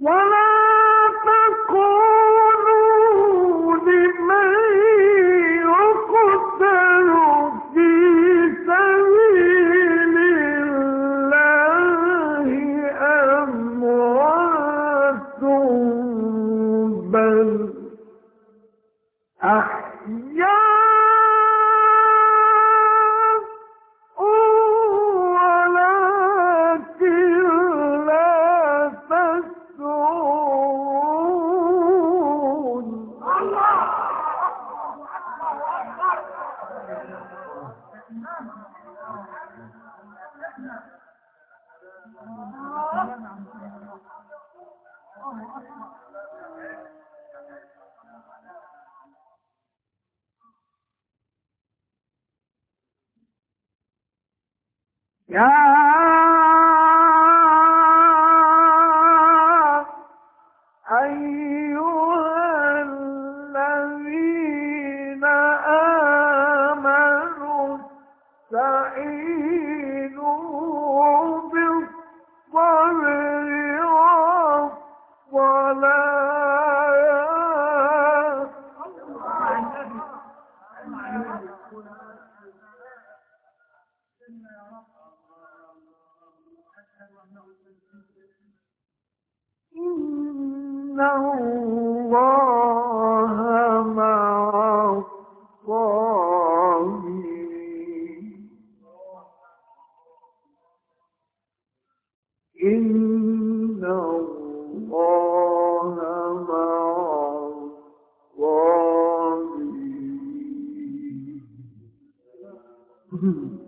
وما يا سيدنا يا رب إن الله مع الصابرين إن الله مع الصابرين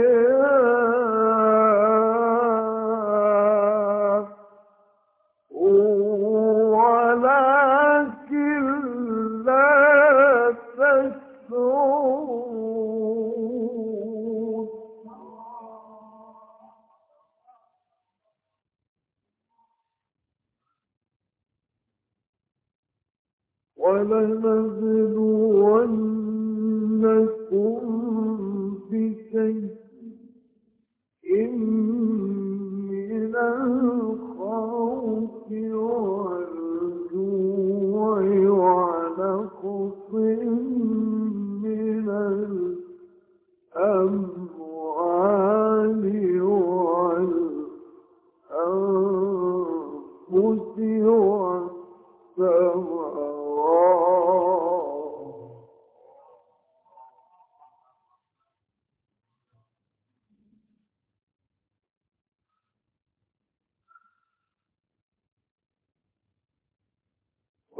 ولنبلونكم بشيء من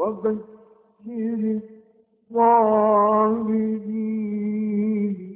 وبشر الصابرين